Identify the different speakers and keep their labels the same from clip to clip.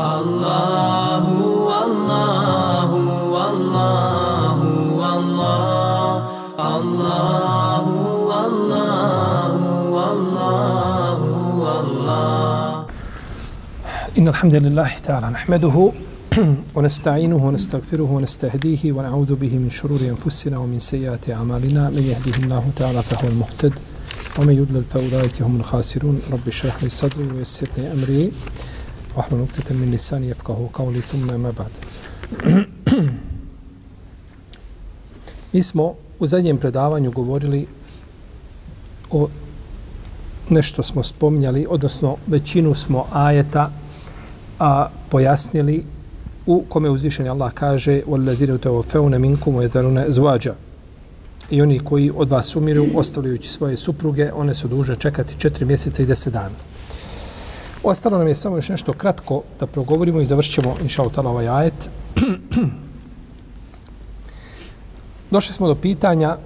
Speaker 1: Allahu, Allahu, Allahu, Allah, Allahu, Allahu, Allahu, Allah.
Speaker 2: إن الحمد لله تعالى نحمده ونستعينه ونستغفره ونستهديه ونعوذ به من شرور أنفسنا ومن سيئات أعمالنا من يهده الله تعالى فهو المهتد ومن يضلل فأولئك هم الخاسرون رب اشرح لي صدري ويسر لي أمري واحلل عقدة من لساني يفقهوا قولي ثم ما بعد Mi smo u zadnjem predavanju govorili o nešto smo spominjali, odnosno većinu smo ajeta a pojasnili u kome uzvišeni Allah kaže وَالَّذِينَ تَوَفَوْنَ مِنْكُمْ وَيَذَرُونَ زُوَاجَ I oni koji od vas umiru, ostavljajući svoje supruge, one su duže čekati četiri mjeseca i deset dana. Ostalo nam je samo još nešto kratko da progovorimo i završit ćemo, inša utala, ovaj ajet. Došli smo do pitanja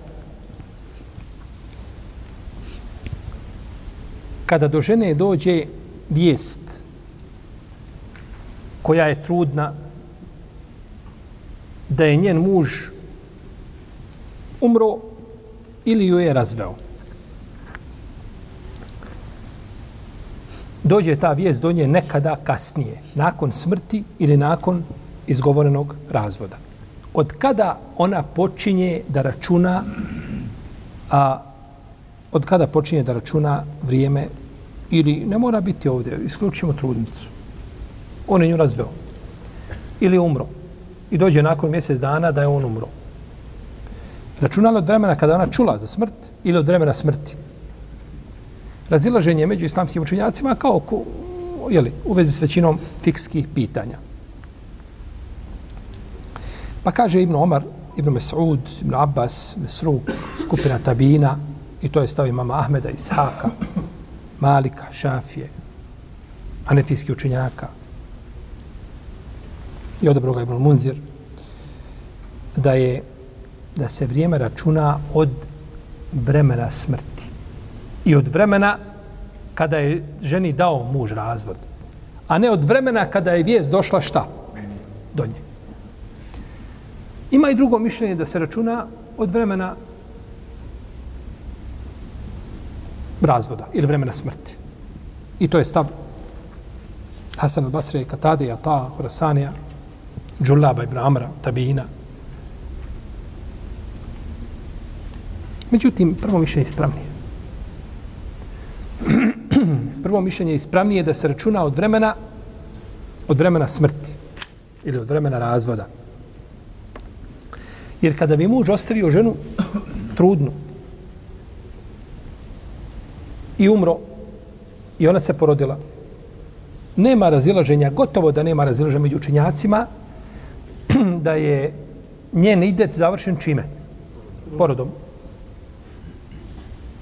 Speaker 2: kada do žene dođe vijest koja je trudna da je njen muž umro ili ju je razveo. Dođe ta vijest do nje nekada kasnije, nakon smrti ili nakon izgovorenog razvoda. Od kada ona počinje da računa a od kada počinje da računa vrijeme ili ne mora biti ovdje, isključimo trudnicu. On je nju razveo. Ili umro. I dođe nakon mjesec dana da je on umro. Računala od vremena kada ona čula za smrt ili od vremena smrti razilaženje među islamskim učenjacima kao ko, jeli, u vezi s većinom fikskih pitanja. Pa kaže Ibn Omar, Ibn Mes'ud, Ibn Abbas, Mesruk, skupina Tabina, i to je stav imama Ahmeda, Ishaka, Malika, Šafije, Anefijski učenjaka, i odabro ga Ibn Munzir, da je da se vrijeme računa od vremena smrti i od vremena kada je ženi dao muž razvod. A ne od vremena kada je vijest došla šta? Do nje. Ima i drugo mišljenje da se računa od vremena razvoda ili vremena smrti. I to je stav Hasan al-Basri, Katade, Ata, Horasanija, Džullaba ibn Amra, Tabina. Međutim, prvo mišljenje je ispravnije prvo mišljenje je ispravnije da se računa od vremena od vremena smrti ili od vremena razvoda. Jer kada bi muž ostavio ženu trudnu i umro i ona se porodila, nema razilaženja, gotovo da nema razilaženja među učinjacima, da je njen idet završen čime? Porodom.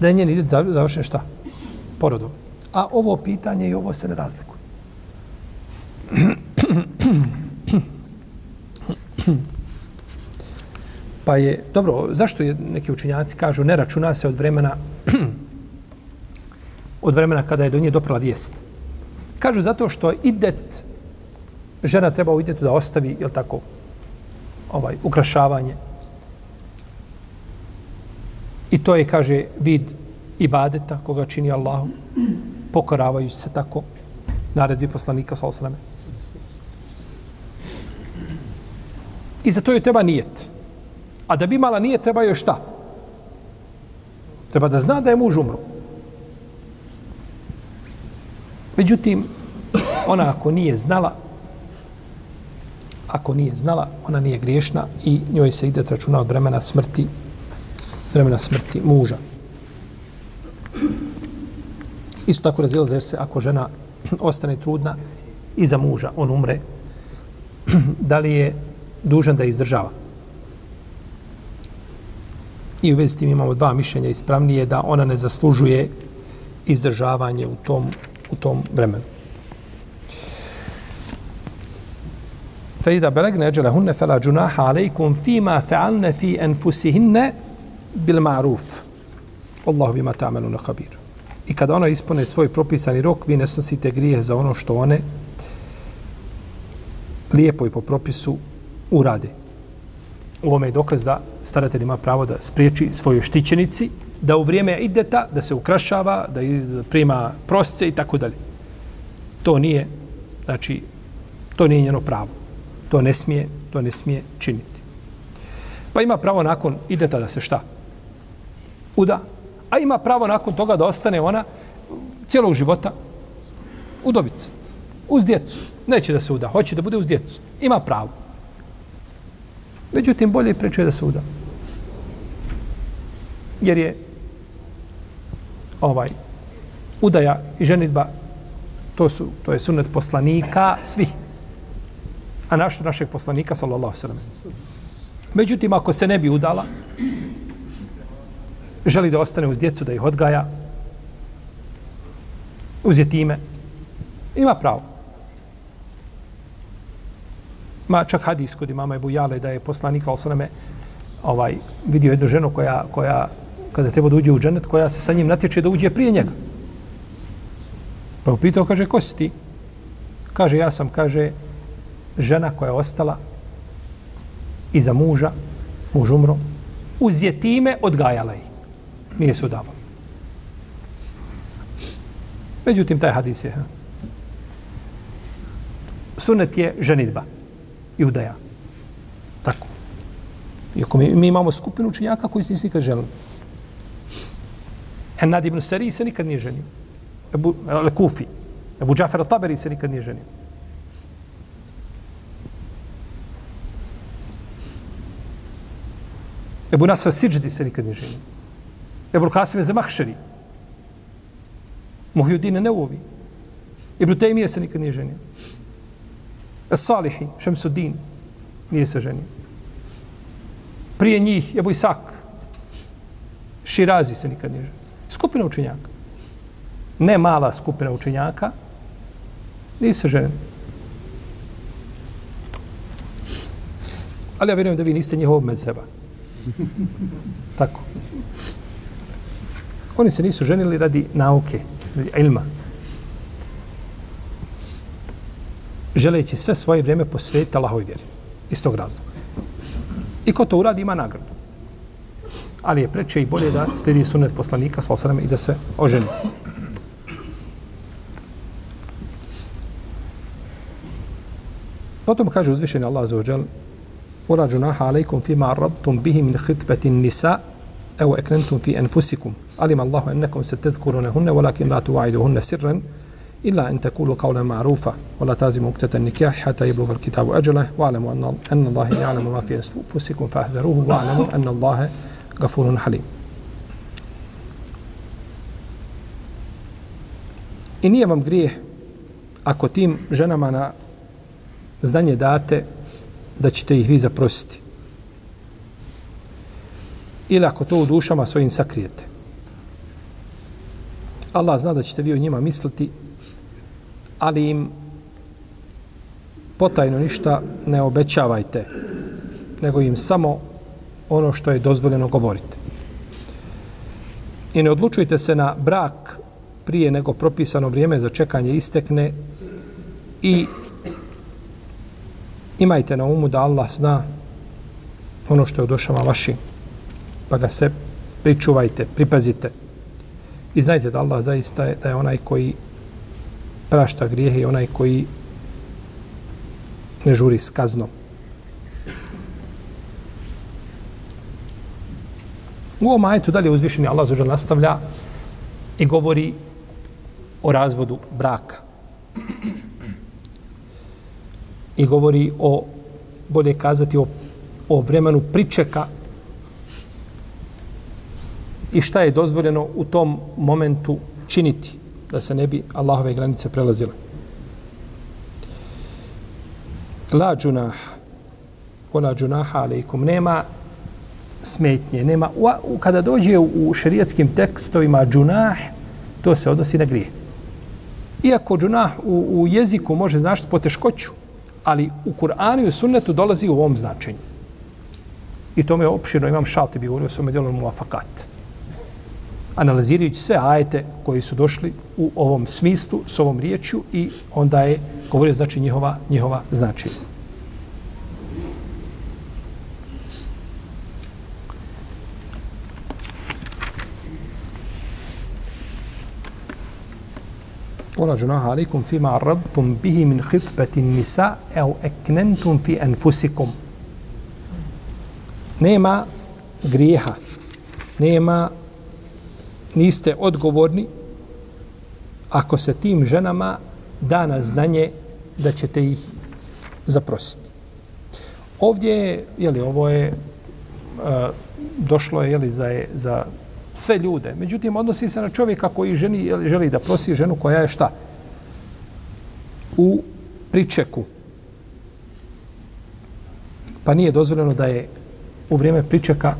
Speaker 2: Da je njen idet završen šta? Porodom. A ovo pitanje i ovo se ne razlikuje. Pa je, dobro, zašto je neki učinjaci kažu ne računa se od vremena od vremena kada je do nje doprala vijest. Kažu zato što idet žena treba u idetu da ostavi, jel tako, ovaj, ukrašavanje. I to je, kaže, vid ibadeta koga čini Allahu pokoravaju se tako naredbi poslanika sa osrame. I za to joj treba nijet. A da bi imala nijet, treba joj šta? Treba da zna da je muž umro. Međutim, ona ako nije znala, ako nije znala, ona nije griješna i njoj se ide računa od vremena smrti, vremena smrti muža. Isto tako razilaze se ako žena ostane trudna i za muža, on umre, da li je dužan da izdržava. I u vezi s tim imamo dva mišljenja ispravnije da ona ne zaslužuje izdržavanje u tom, u tom vremenu. فإذا بلغن أجلهن فلا جناح عليكم فيما فعلن في أنفسهن بالمعروف والله بما تعملون خبير I kada ona ispone svoj propisani rok, vi ne snosite grije za ono što one lijepo i po propisu urade. U ovome je dokaz da staratelj ima pravo da spriječi svoje štićenici, da u vrijeme ideta, da se ukrašava, da prima prosce i tako dalje. To nije, znači, to nije njeno pravo. To ne smije, to ne smije činiti. Pa ima pravo nakon ideta da se šta? Uda. A ima pravo nakon toga da ostane ona cijelog života udovica. Uz djecu. Neće da se uda. Hoće da bude uz djecu. Ima pravo. Međutim, bolje i preče da se uda. Jer je ovaj udaja i ženitba to su to je sunnet poslanika svih a naš našeg poslanika sallallahu alejhi ve sellem Međutim ako se ne bi udala želi da ostane uz djecu da ih odgaja uz jetime ima pravo ma čak hadis kod imama Ebu Jale da je poslanik sallallahu ovaj vidio jednu ženu koja koja kada treba da uđe u dženet, koja se sa njim natječe da uđe prije njega. Pa upitao, kaže, ko si ti? Kaže, ja sam, kaže, žena koja je ostala iza muža, muž umro, uz jetime odgajala ih. Nije se udavao. Međutim, taj hadis je. Sunet je ženitba i udaja. Tako. Iako mi, mi imamo skupinu učenjaka koji se nisi nikad želili. Hennad ibn Sari se nikad nije ženio. Ebu, ale Kufi. Ebu Džafer al-Taberi se nikad nije ženio. Ebu Nasr Siđdi se nikad nije ženio. Ebu Qasim Zemahšeri. Muhyuddin Neuovi. Ibn Taymije se nikad nije ženio. Es-Salihi, Šemsuddin, nije se ženio. Prije njih, Ebu Isak, Širazi se nikad nije ženio. Skupina učenjaka. Ne mala skupina učenjaka. Nije se ženio. Ali ja vjerujem da vi niste njihov mezheba. Tako. Oni se nisu ženili radi nauke, radi ilma. Želeći sve svoje vrijeme posvetiti Allahovoj vjeri. Iz tog razloga. I ko to uradi ima nagradu ali je preče i bolje da slijedi sunet poslanika sa osrame i da se oženi. Potom kaže uzvišeni Allah za ođel Ura džunaha alaikum fima arrabtum bihi min hitbeti nisa ekrentum fi enfusikum alim Allahu ennekom se tezkurune hunne walakin la tuva'idu hunne sirren illa en tekulu qawla ma'rufa wala tazimu uktata nikah hata yibluga al-kitabu ajala wa'lamu anna Allahi ya'lamu ma fi enfusikum fahdaruhu wa'lamu anna Allahi gafurun halim. I nije vam grijeh ako tim ženama na zdanje date da ćete ih vi zaprositi. Ili ako to u dušama svojim sakrijete. Allah zna da ćete vi o njima misliti, ali im potajno ništa ne obećavajte, nego im samo ono što je dozvoljeno govorite. I ne odlučujte se na brak prije nego propisano vrijeme za čekanje istekne i imajte na umu da Allah zna ono što je u vaši, pa ga se pričuvajte, pripazite. I znajte da Allah zaista je, da je onaj koji prašta grijehe i onaj koji ne žuri s kaznom. U ovom ajetu dalje uzvišeni Allah zađer nastavlja i govori o razvodu braka. I govori o, bolje kazati, o, o vremenu pričeka i šta je dozvoljeno u tom momentu činiti da se ne bi Allahove granice prelazile. La džunah, ona džunaha alaikum, nema smetnje. Nema, u, kada dođe u, šerijatskim tekstovima džunah, to se odnosi na grije. Iako džunah u, u jeziku može značiti poteškoću, ali u Kur'anu i u sunnetu dolazi u ovom značenju. I to je opširno imam šalti bi govorio svome djelom muafakat analizirajući sve ajete koji su došli u ovom smislu, s ovom riječju i onda je govorio znači njihova, njihova značenja. Ola junaha alaikum fima arrabtum bihi min hitbetin nisa eo eknentum fi enfusikum. Nema grijeha, nema grijeha, niste odgovorni ako se tim ženama da na znanje da ćete ih zaprositi. Ovdje je, jeli, ovo je, e, došlo je, jeli, za, za sve ljude. Međutim, odnosi se na čovjeka koji ženi, jeli, želi da prosi ženu koja je šta? U pričeku. Pa nije dozvoljeno da je u vrijeme pričeka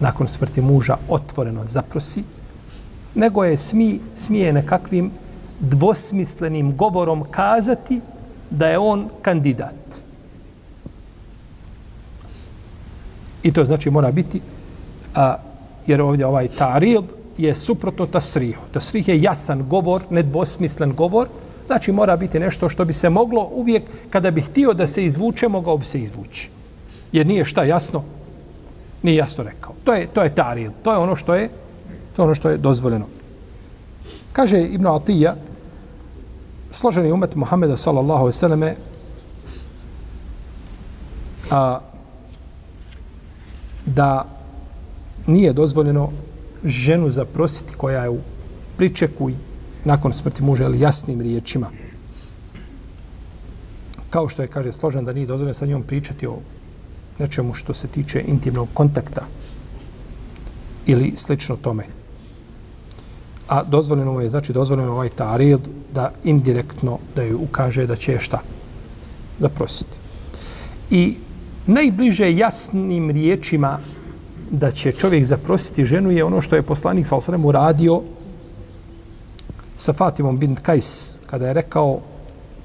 Speaker 2: nakon smrti muža otvoreno zaprosi, nego je smi, smije nekakvim dvosmislenim govorom kazati da je on kandidat. I to znači mora biti, a, jer ovdje ovaj ta'rid je suprotno tasrihu. Tasrih je jasan govor, nedvosmislen govor, znači mora biti nešto što bi se moglo uvijek, kada bi htio da se izvuče, mogao bi se izvući. Jer nije šta jasno, nije jasno rekao. To je, to je taril. to je ono što je, to je ono što je dozvoljeno. Kaže Ibn Atija, složeni umet Muhammeda sallallahu alejhi ve selleme a da nije dozvoljeno ženu zaprositi koja je u pričeku i nakon smrti muža ili jasnim riječima. Kao što je, kaže, složen da nije dozvoljeno sa njom pričati o nečemu što se tiče intimnog kontakta ili slično tome. A dozvoljeno je, znači dozvoljeno je ovaj tarid da indirektno da ju ukaže da će šta? Da prositi. I najbliže jasnim riječima da će čovjek zaprositi ženu je ono što je poslanik sa osanem uradio sa Fatimom bin Kajs kada je rekao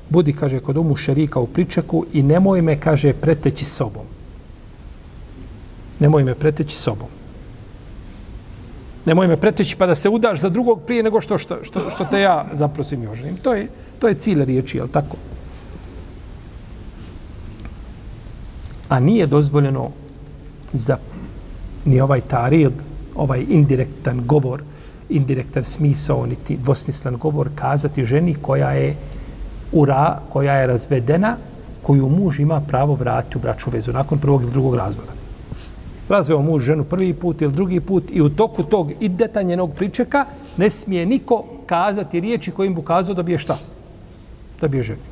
Speaker 2: budi, kaže, kod umu šerika u pričeku i nemoj me, kaže, preteći sobom. Nemoj me preteći sobom nemoj me preteći pa da se udaš za drugog prije nego što, što, što, što te ja zaprosim i oženim. To je, to je cilj riječi, jel tako? A nije dozvoljeno za ni ovaj tarid, ovaj indirektan govor, indirektan smisao, niti dvosmislan govor, kazati ženi koja je ura, koja je razvedena, koju muž ima pravo vratiti u bračnu vezu nakon prvog ili drugog razvoda razveo muž ženu prvi put ili drugi put i u toku tog ideta njenog pričeka ne smije niko kazati riječi kojim bi ukazao da bi je šta? Da bi je ženio.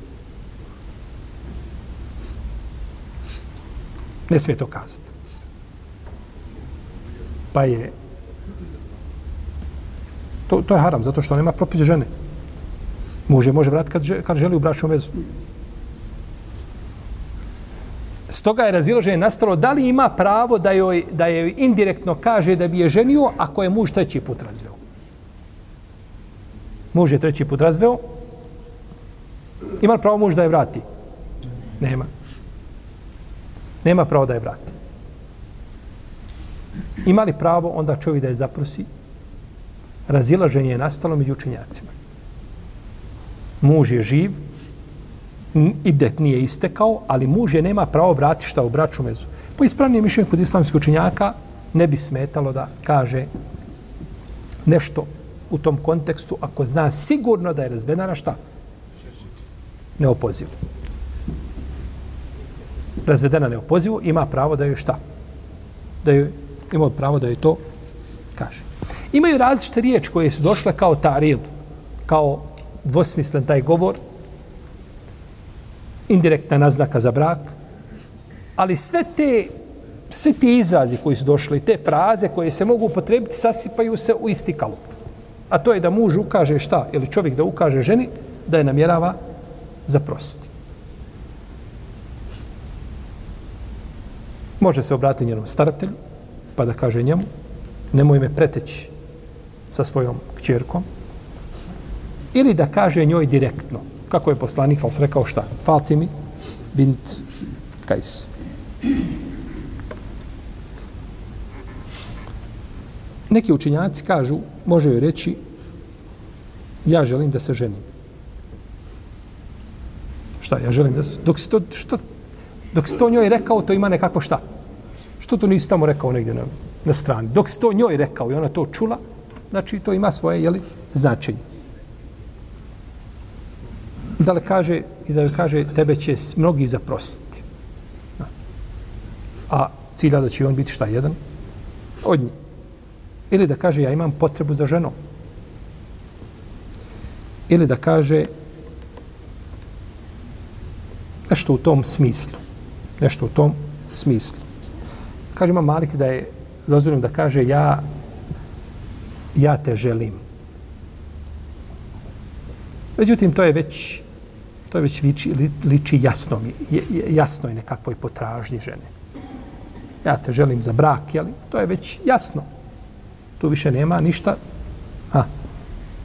Speaker 2: Ne smije to kazati. Pa je to, to je haram, zato što nema propis žene. Muž je može vratiti kad, kad želi u bračnu vezu. Stoga je razilaženje nastalo da li ima pravo da joj, da joj indirektno kaže da bi je ženio ako je muž treći put razveo. Muž je treći put razveo. Ima li pravo muž da je vrati? Nema. Nema pravo da je vrati. Ima li pravo onda čovjek da je zaprosi? Razilaženje je nastalo među učenjacima. Muž je živ, idet nije istekao, ali muž je nema pravo vrati šta u braću mezu. Po ispravnijem mišljenju kod islamskih učinjaka ne bi smetalo da kaže nešto u tom kontekstu ako zna sigurno da je razvedena šta? Neopozivu. Razvedena neopozivu ima pravo da joj šta? Da joj ima pravo da joj to kaže. Imaju različite riječi koje su došle kao taril, kao dvosmislen taj govor, indirektna naznaka za brak, ali sve te sve ti izrazi koji su došli, te fraze koje se mogu upotrebiti, sasipaju se u isti kalup. A to je da muž ukaže šta, ili čovjek da ukaže ženi, da je namjerava zaprositi. Može se obratiti njenom staratelju, pa da kaže njemu, nemoj me preteći sa svojom kćerkom, ili da kaže njoj direktno, kako je poslanik sam rekao šta? Fatimi bint Kajs. Neki učinjaci kažu, može joj reći, ja želim da se ženim. Šta, ja želim da se... Dok si to, što, dok si to njoj rekao, to ima nekako šta? Što to nisi tamo rekao negdje na, na strani? Dok si to njoj rekao i ona to čula, znači to ima svoje, jeli, značenje da li kaže i da li kaže tebe će mnogi zaprositi. A cilja da će on biti šta jedan od njih. Ili da kaže ja imam potrebu za ženom. Ili da kaže nešto u tom smislu. Nešto u tom smislu. Kaže ima Malik da je dozvoljeno da kaže ja ja te želim. Međutim, to je već to je već liči, li- liči jasno, je, je, nekakvoj potražnji žene. Ja te želim za brak, jeli? To je već jasno. Tu više nema ništa a,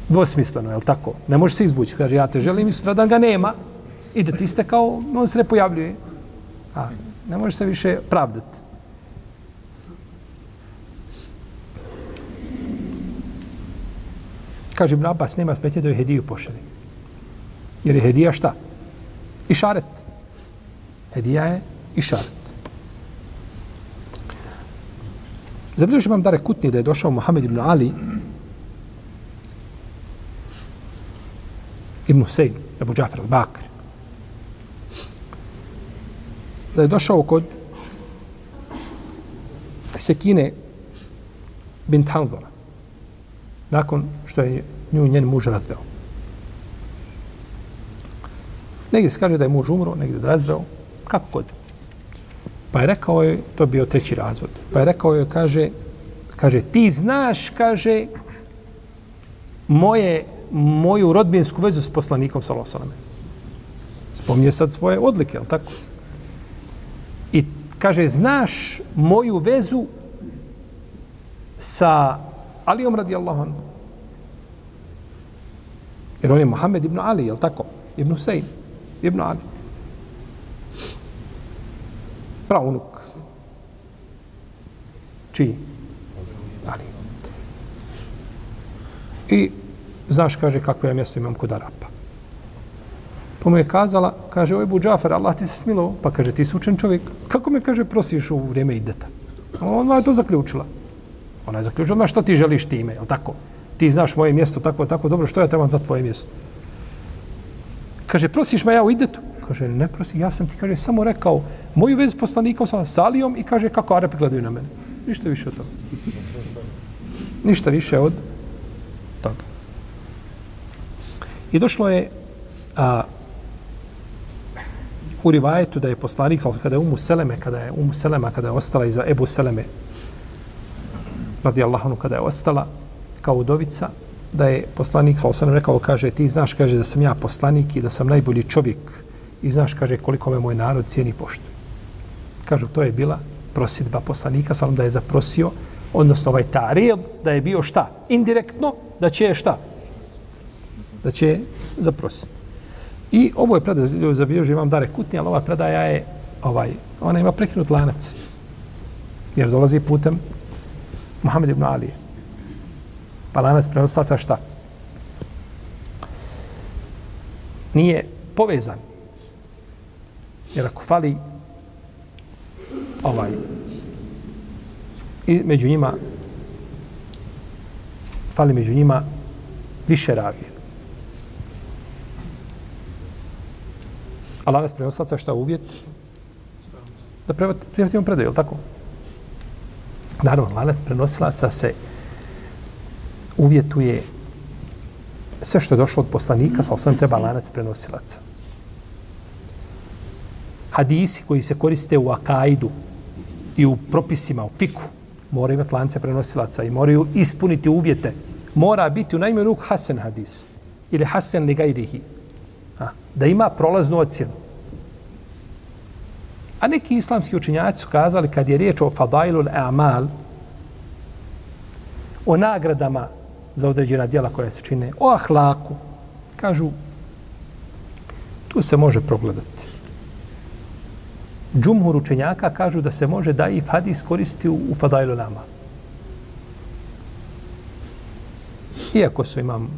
Speaker 2: dvosmisleno, je li tako? Ne može se izvući. Kaže, ja te želim i sutradan ga nema. I da ti ste kao, on se ne pojavljuje. A, ne može se više pravdati. Kaže Ibn Abbas, nema smetje da joj hediju pošalje. Jer je hedija šta? Išaret. Hedija je išaret. Zabilježi imam Dare Kutni da je došao Muhammed ibn Ali ibn Husein, Abu Džafar al-Bakr. Da je došao kod Sekine bint Hanzara nakon što je nju njen muž razveo. Negdje se kaže da je muž umro, negdje da je razveo, kako god. Pa je rekao je, to je bio treći razvod, pa je rekao je, kaže, kaže, ti znaš, kaže, moje, moju rodbinsku vezu s poslanikom Salosaleme. Spomnije sad svoje odlike, ali tako? I kaže, znaš moju vezu sa Alijom radijallahu anhu. Jer on je Mohamed ibn Ali, je tako? Ibn Husein, ibn Ali. Pravnuk. Čiji? Ali. I znaš, kaže, kakvo ja mjesto imam kod Arapa. Pa mu je kazala, kaže, oj Bu Džafer, Allah ti se smilo, pa kaže, ti si učen čovjek. Kako me, kaže, prosiš u vrijeme ideta? Ona je to zaključila. Ona je zaključila, ma što ti želiš time, je tako? Ti znaš moje mjesto, tako, tako, dobro, što ja trebam za tvoje mjesto? Kaže, prosiš me ja u idetu? Kaže, ne prosi, ja sam ti, kaže, samo rekao moju vezu s poslanikom sa Salijom i kaže, kako Arapi gledaju na mene. Ništa više od toga. Ništa više od toga. I došlo je a, u rivajetu da je poslanik, kada je Umu Seleme, kada je Umu Selema, kada je ostala iza Ebu Seleme, radi Allahonu, kada je ostala kao udovica, da je poslanik, sa osanem rekao, kaže, ti znaš, kaže, da sam ja poslanik i da sam najbolji čovjek i znaš, kaže, koliko me moj narod cijeni poštu. poštuje. Kažu, to je bila prosidba poslanika, sa da je zaprosio, odnosno ovaj tarijel, da je bio šta? Indirektno, da će je šta? Da će je zaprositi. I ovo je predaja, zabilježio imam dare kutni, ali ova predaja je, ovaj, ona ima prekinut lanac. Jer dolazi putem Muhammed ibn Ali. Pa lanac prenoslaca šta? Nije povezan. Jer ako fali ovaj i među njima fali među njima više ravije. A lanac prenoslaca šta uvjet? Da prihvatimo predaju, je li tako? Naravno, lanac prenosilaca se uvjetuje sve što je došlo od poslanika, sa osnovim treba lanac prenosilaca. Hadisi koji se koriste u akaidu i u propisima, u fiku, moraju imati lance prenosilaca i moraju ispuniti uvjete. Mora biti u najmanju ruku Hasan hadis ili Hasan li gajrihi. A, da ima prolaznu ocjenu. A neki islamski učinjaci su kazali kad je riječ o fadailul amal, o nagradama za određena djela koja se čine, o ahlaku, kažu, tu se može progledati. Džumhur učenjaka kažu da se može da i hadis koristi u, u fadailu amal. Iako su imam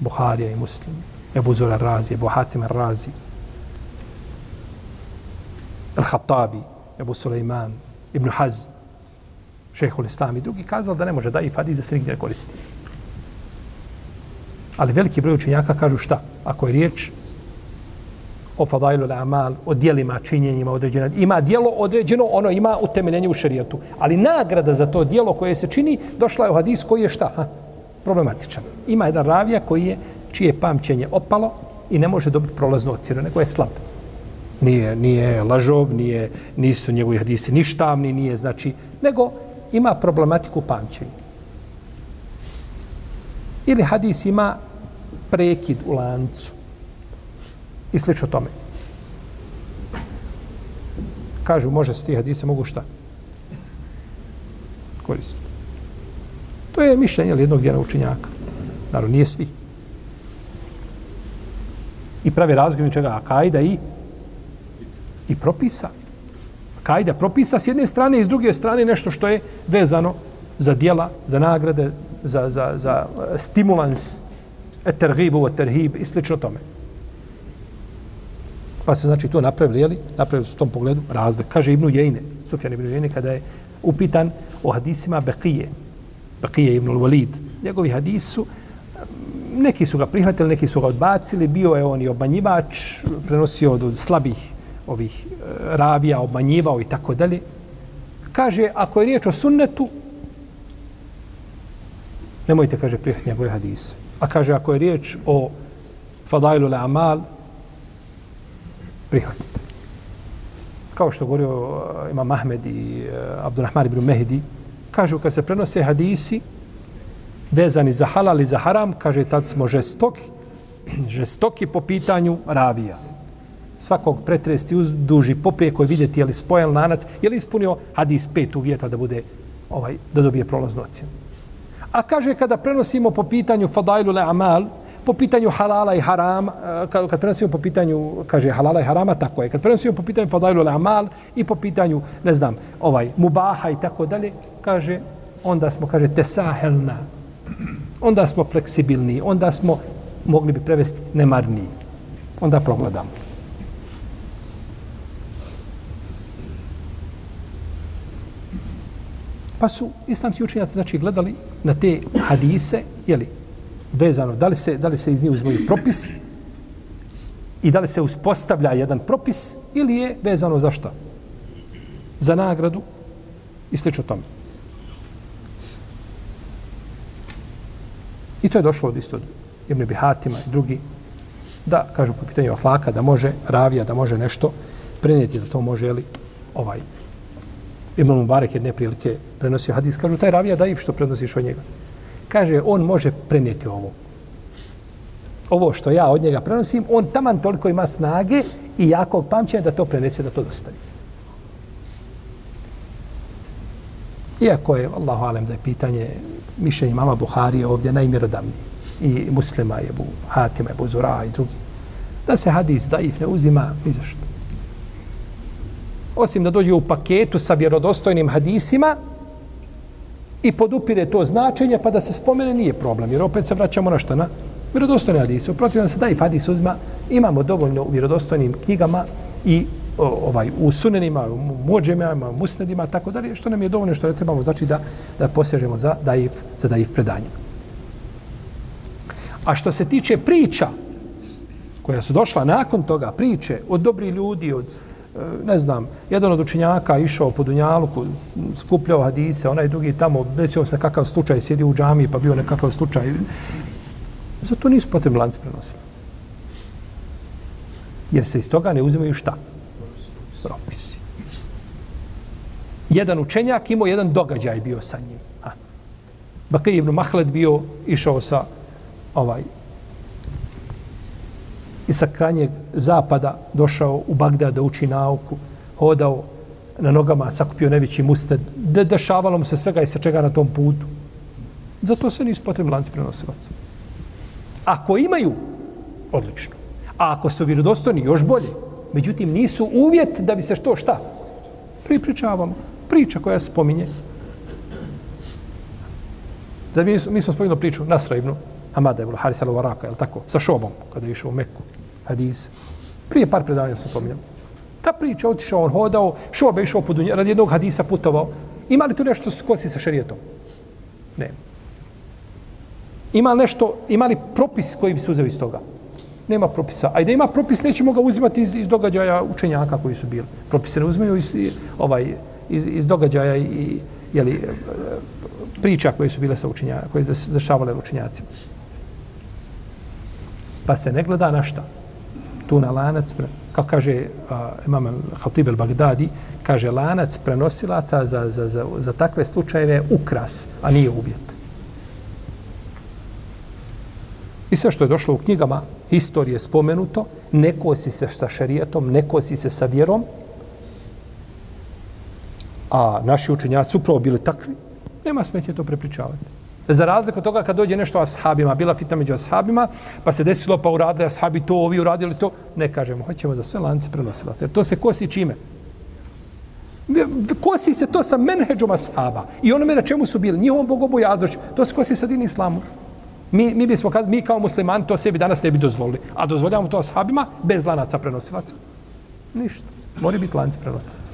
Speaker 2: Buharija i Muslim, Ebu Zora Razi, Ebu Hatim Razi, Al-Hattabi, Ebu Suleiman, Ibn Hazm, šehhul Islam i drugi kazali da ne može da i hadis da se nigdje ne koristi. Ali veliki broj učenjaka kažu šta? Ako je riječ o fadailu amal, o dijelima, činjenjima određena. Ima dijelo određeno, ono ima utemeljenje u šerijatu. Ali nagrada za to dijelo koje se čini, došla je u hadis koji je šta? Ha? Problematičan. Ima jedan ravija koji je, čije pamćenje opalo i ne može dobiti prolaznu ocjenu, nego je slab. Nije, nije lažov, nije, nisu njegovi hadisi ništavni, nije znači, nego ima problematiku pamćenja. Ili hadis ima prekid u lancu i slično tome. Kažu, može s tih hadisa, mogu šta? Koristiti. To je mišljenje jednog djena učenjaka. Naravno, nije svi. I pravi razgovor čega? Akajda i i propisa. Akajda propisa s jedne strane i s druge strane nešto što je vezano za dijela, za nagrade, za, za, za stimulans, etergibu, eterhib i slično tome. Pa se znači to napravili, jeli? Napravili su u tom pogledu razlik. Kaže Ibnu Jejne, Sufjan Ibnu Jejne, kada je upitan o hadisima Bekije, Bekije Ibnu Walid. Njegovi hadisu, neki su ga prihvatili, neki su ga odbacili, bio je on i obmanjivač, prenosio od slabih ovih e, ravija, obmanjivao i tako dalje. Kaže, ako je riječ o sunnetu, nemojte, kaže, prihvatiti njegove hadise. A kaže, ako je riječ o fadailu le amal, prihvatite. Kao što govorio uh, Imam ima Mahmed i uh, Abdurrahman ibn Mehdi, kažu kad se prenose hadisi vezani za halal i za haram, kaže tad smo žestoki, žestoki po pitanju ravija. Svakog pretresti uz duži poprijeko koji vidjeti je li spojen lanac, je li ispunio hadis pet uvjeta da bude ovaj da dobije prolaznu ocjenu. A kaže kada prenosimo po pitanju fadailu le amal, po pitanju halala i haram, eh, kad, kad prenosimo po pitanju, kaže halala i harama, tako je. Kad prenosimo po pitanju fadailu le amal i po pitanju, ne znam, ovaj, mubaha i tako dalje, kaže, onda smo, kaže, tesahelna. Onda smo fleksibilni, onda smo, mogli bi prevesti, nemarni. Onda progledamo. Pa su islamski učenjaci znači gledali na te hadise, jeli, vezano, da li se, da li se iz njih uzmoju propisi i da li se uspostavlja jedan propis ili je vezano za šta? Za nagradu i slično tome. I to je došlo od isto Ibn Bihatima i drugi da, kažu po pitanju ahlaka, da može ravija, da može nešto prenijeti, da to može, jeli, ovaj, Imam Mubarek jedne prilike prenosio hadis, kažu, taj ravija daif što prenosiš od njega kaže, on može prenijeti ovo. Ovo što ja od njega prenosim, on taman toliko ima snage i jakog pamćenja da to prenese, da to dostavi. Iako je, Allahu alem, da je pitanje mišljenje mama Buhari ovdje najmjerodavnije. i muslima je bu Hatima, je bu Zura i drugi. Da se hadis daif ne uzima ni zašto. Osim da dođe u paketu sa vjerodostojnim hadisima, i podupire to značenje, pa da se spomene nije problem, jer opet se vraćamo na što na vjerodostojne hadise. Uprotiv da se i hadis uzma, imamo dovoljno u vjerodostojnim knjigama i o, ovaj u sunenima, u muđemima, musnedima, tako dalje, što nam je dovoljno što ne trebamo, znači da, da posežemo za daif, za daif predanje. A što se tiče priča koja su došla nakon toga, priče od dobri ljudi, od ne znam, jedan od učinjaka išao po Dunjaluku, skupljao hadise, onaj drugi tamo, desio se kakav slučaj, sjedi u džami, pa bio nekakav slučaj. Zato nisu potrebni lanci prenosilaca. Jer se iz toga ne uzimaju šta? Propisi. Jedan učenjak imao jedan događaj bio sa njim. Ha. Ibn Mahled bio, išao sa ovaj, i sa krajnjeg zapada došao u Bagdad da uči nauku, hodao na nogama, sakupio nevići musted, de dešavalo mu se svega i sa čega na tom putu. Zato se nisu potrebni lanci prenosilaca. Ako imaju, odlično. A ako su vjerodostojni, još bolje. Međutim, nisu uvjet da bi se što šta? Pripričavamo. Priča koja se spominje. Zad mi, mi smo spominjali priču Nasra ibn Hamada ibn Harisa al-Waraka, je tako? Sa šobom, kada je išao u Meku hadis. Prije par predavanja sam pominjao. Ta priča, otišao on, hodao, šobe išao po dunja, radi jednog hadisa putovao. Ima li tu nešto s kosi sa šarijetom? Ne. Ima li nešto, ima li propis koji bi se uzeo iz toga? Nema propisa. A da ima propis, nećemo ga uzimati iz, iz događaja učenjaka koji su bili. Propise ne uzmeju iz, ovaj, iz, iz događaja i jeli, e, priča koje su bile sa učenjaka, koje su zašavale učenjacima. Pa se ne gleda na šta. Tu na lanac, kao kaže uh, imam Khatib al-Baghdadi, kaže lanac prenosilaca za, za, za, za takve slučajeve ukras, a nije uvjet. I sve što je došlo u knjigama historije spomenuto, neko si se sa šarijetom, neko si se sa vjerom, a naši učenjaci su upravo bili takvi, nema smetje to prepričavati. Za razliku od toga kad dođe nešto ashabima, bila fitna među ashabima, pa se desilo pa uradili ashabi to, ovi uradili to, ne kažemo, hoćemo za sve lance prenosila se. To se kosi čime? Kosi se to sa menheđom ashaba. I onome na čemu su bili, njihovom bogobojaznošću, to se kosi sa din islamu. Mi, mi, bismo, mi kao muslimani to sebi danas ne bi dozvolili. A dozvoljavamo to ashabima bez lanaca prenosilaca. Ništa. Mori biti lanci prenosilaca.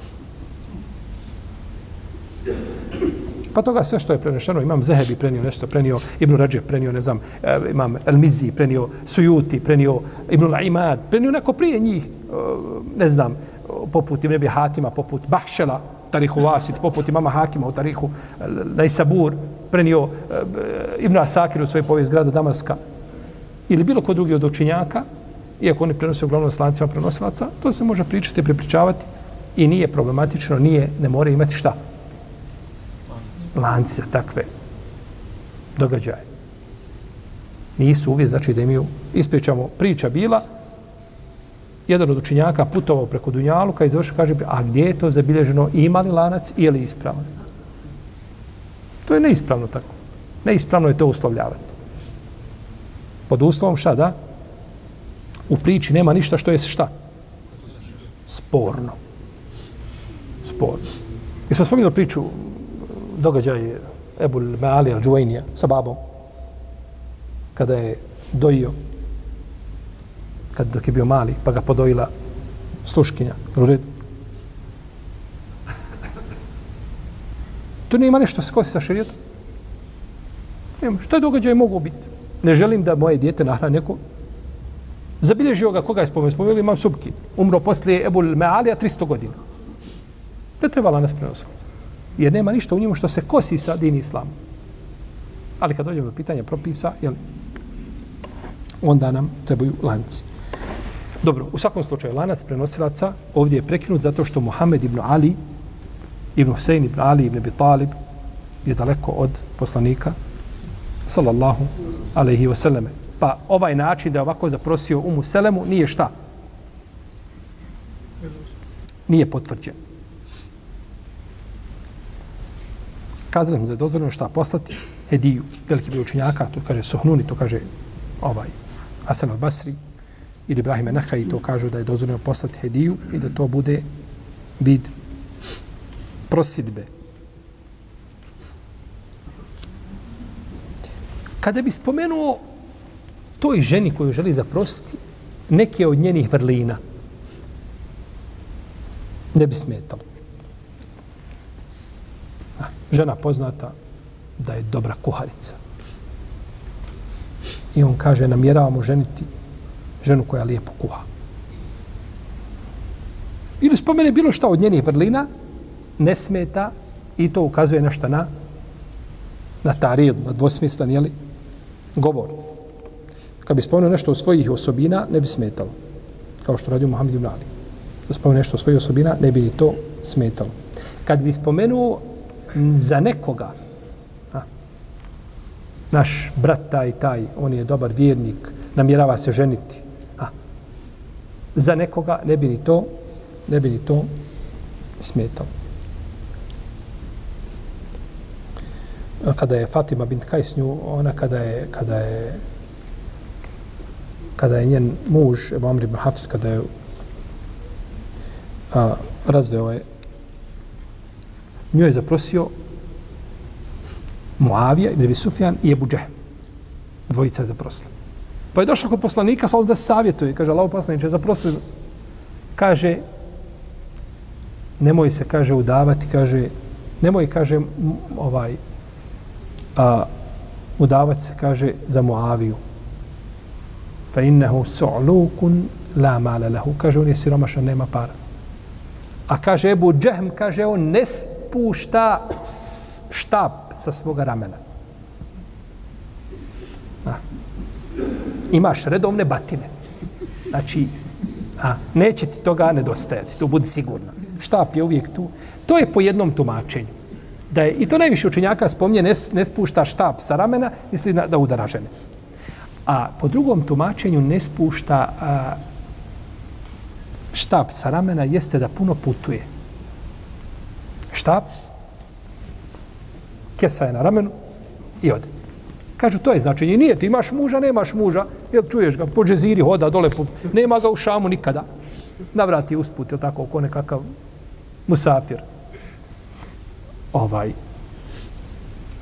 Speaker 2: Pa toga sve što je prenešeno, imam Zehebi prenio nešto, prenio Ibn Rađe, prenio, ne znam, eh, imam El Mizi, prenio Sujuti, prenio Ibn La'imad, prenio neko prije njih, eh, ne znam, poput Ibn Hatima, poput Bahšela, Tarihu Vasit, poput imama Hakima u Tarihu Najsabur, prenio eh, Ibn Asakir u svoj povijest grada Damaska, ili bilo ko drugi od učinjaka, iako oni prenose uglavnom slancima prenosilaca, to se može pričati i prepričavati i nije problematično, nije, ne mora imati šta, lanci za takve događaje. Nisu uvijek, znači da imaju, ispričamo, priča bila, jedan od učinjaka putovao preko Dunjaluka i završio, kaže, a gdje je to zabilježeno, ima li lanac ili je ispravan? To je neispravno tako. Neispravno je to uslovljavati. Pod uslovom šta, da? U priči nema ništa što je šta? Sporno. Sporno. Mi smo spominjali priču događaj Ebul Meali al-đuajnija sa babom, kada je dojio, kad dok je bio mali, pa ga podojila sluškinja. U redu. To nema nešto se kosi sa širijetom. Nema. Što je događaj mogu biti? Ne želim da moje dijete nahrani neko. Zabilježio ga, koga je spomenuo? Spomenuo imam Subki. Umro poslije Ebul Mealija 300 godina. Ne trebala nas prenositi jer nema ništa u njemu što se kosi sa din islam. Ali kad dođemo do pitanja propisa, jel, onda nam trebaju lanci. Dobro, u svakom slučaju, lanac prenosilaca ovdje je prekinut zato što Muhammed ibn Ali, ibn Husein ibn Ali ibn Abi Talib je daleko od poslanika, sallallahu alaihi wasallam. Pa ovaj način da je ovako zaprosio umu Selemu nije šta? Nije potvrđen. Kazali mu da je dozvoljeno šta poslati hediju, veliki broj učenjaka, to kaže Sohnuni, to kaže ovaj Hasan al-Basri ili Ibrahim Enaha i to kažu da je dozvoljeno poslati hediju i da to bude vid prosidbe. Kada bi spomenuo toj ženi koju želi zaprositi neke od njenih vrlina, ne bi smetalo žena poznata da je dobra kuharica. I on kaže, namjeravamo ženiti ženu koja lijepo kuha. Ili spomene bilo šta od njenih vrlina, ne smeta i to ukazuje na šta na na tarijed, na dvosmislan, jeli, govor. Kad bi spomenuo nešto od svojih osobina, ne bi smetalo. Kao što radio Muhammed ibn Ali. Da spomenuo nešto od svojih osobina, ne bi ni to smetalo. Kad bi spomenuo za nekoga, a, naš brat taj, taj, on je dobar vjernik, namjerava se ženiti, a, za nekoga ne bi ni to, ne bi ni to smetalo. Kada je Fatima bint Kajs nju, ona kada je, kada je, kada je njen muž, Ebu Amr ibn Hafs, kada je a, razveo je Njoj je zaprosio Muavija, Ibn Abi Sufjan i Ebu Džehm. Dvojica je zaprosila. Pa je došla kod poslanika, sa da savjetuje. Kaže, Allah poslaniče, zaprosili. Kaže, nemoj se, kaže, udavati, kaže, nemoj, kaže, ovaj, a, udavati se, kaže, za Muaviju. fa innehu su'lukun la mala lehu. Kaže, on je siromašan, nema para. A kaže Ebu Džehm, kaže, on ne spušta štap sa svoga ramena. A. Imaš redovne batine. Znači, a, neće ti toga nedostajati, to budi sigurno. Štap je uvijek tu. To je po jednom tumačenju. Da je, I to najviše učenjaka spominje, ne, ne spušta štap sa ramena, misli na, da udara žene. A po drugom tumačenju ne spušta a, štap sa ramena jeste da puno putuje. Štap, kesa je na ramenu i ode. Kažu, to je značenje. Nije, ti imaš muža, nemaš muža. Jel čuješ ga, po džeziri hoda dole, po... nema ga u šamu nikada. Navrati usput, jel tako, ko nekakav musafir. Ovaj.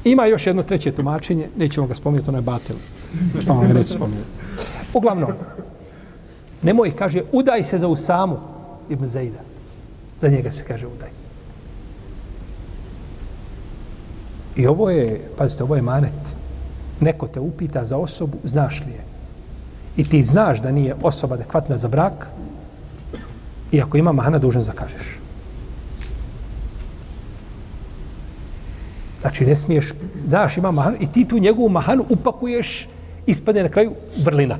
Speaker 2: Ima još jedno treće tumačenje, nećemo ga spominjati, ono je batil. Pa vam ga neću spominjati. Uglavnom, nemoj, kaže, udaj se za Usamu Ibn Zaida. Za njega se kaže udaj. I ovo je, pazite, ovo je manet. Neko te upita za osobu, znaš li je? I ti znaš da nije osoba adekvatna za brak, i ako ima mahana, dužan zakažeš. Znači, ne smiješ, znaš, ima mahanu, i ti tu njegovu mahanu upakuješ, ispade na kraju vrlina.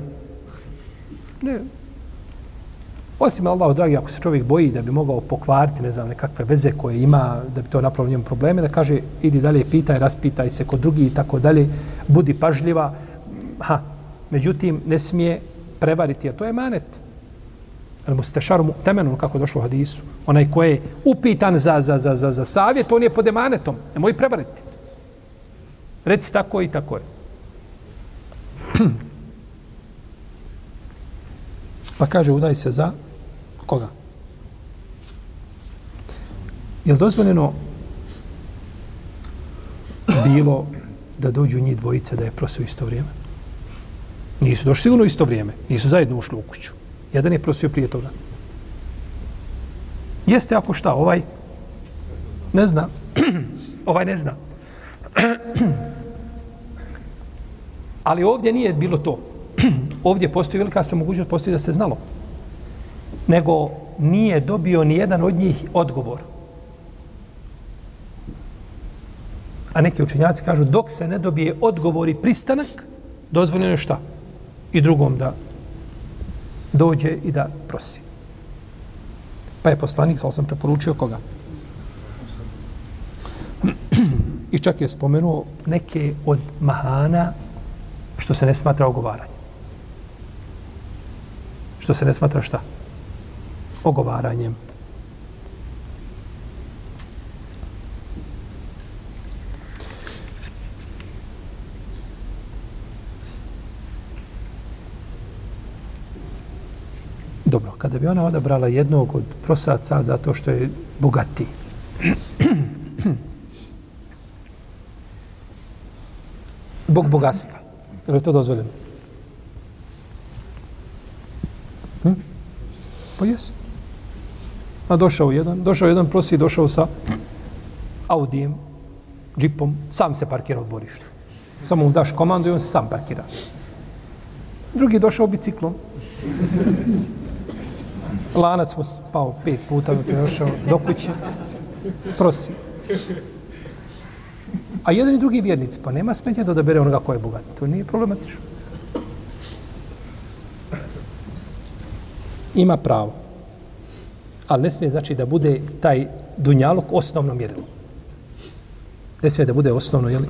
Speaker 2: Ne. Osim Allah, dragi, ako se čovjek boji da bi mogao pokvariti, ne znam, nekakve veze koje ima, da bi to napravilo njemu probleme, da kaže, idi dalje, pitaj, raspitaj se kod drugi i tako dalje, budi pažljiva. Ha. Međutim, ne smije prevariti, a to je manet. Al mustešaru temenom ono kako došlo u hadisu. Onaj ko je upitan za, za, za, za, za savjet, on je pod emanetom. Nemoj prevariti. Reci tako i tako je. pa kaže, udaj se za koga? Je li dozvoljeno bilo da dođu njih dvojice da je prosio isto vrijeme? Nisu došli sigurno isto vrijeme. Nisu zajedno ušli u kuću. Jedan je prosio prije toga. Jeste ako šta, ovaj ne zna. ovaj ne zna. Ali ovdje nije bilo to. ovdje postoji velika samogućnost, postoji da se znalo. Nego nije dobio ni jedan od njih odgovor. A neki učenjaci kažu, dok se ne dobije odgovor i pristanak, dozvoljeno je šta? I drugom da dođe i da prosi. Pa je poslanik, sal sam preporučio koga? I čak je spomenuo neke od mahana što se ne smatra ogovaranje. Što se ne smatra šta? Ogovaranjem. Dobro, kada bi ona odabrala jednog od prosaca zato što je bogati. Bog bogatstva. Je li to dozvoljeno? Hm? Pa jest. A došao jedan, došao jedan prosi, došao sa Audijem, džipom, sam se parkira u dvorištu. Samo mu daš komandu i on se sam parkira. Drugi došao biciklom lanac mu pao pet puta dok je došao do kuće, prosi. A jedan i drugi vjernici, pa nema smetnje da odabere onoga ko je bogat. To nije problematično. Ima pravo. Ali ne smije znači da bude taj dunjalog osnovno mjerilo. Ne smije da bude osnovno, jeli?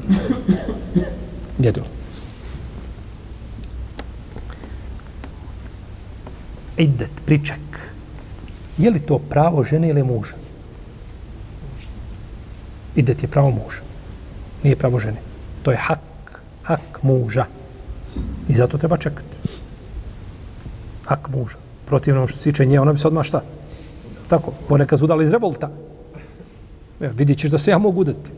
Speaker 2: Mjerilo. Idet, priček. Je li to pravo žene ili muža? Idet je pravo muža. Nije pravo žene. To je hak, hak muža. I zato treba čekati. Hak muža. Protivno što se tiče nje, ona bi se odmah šta? Tako, ponekad su udali iz revolta. Evo, vidit ćeš da se ja mogu udati.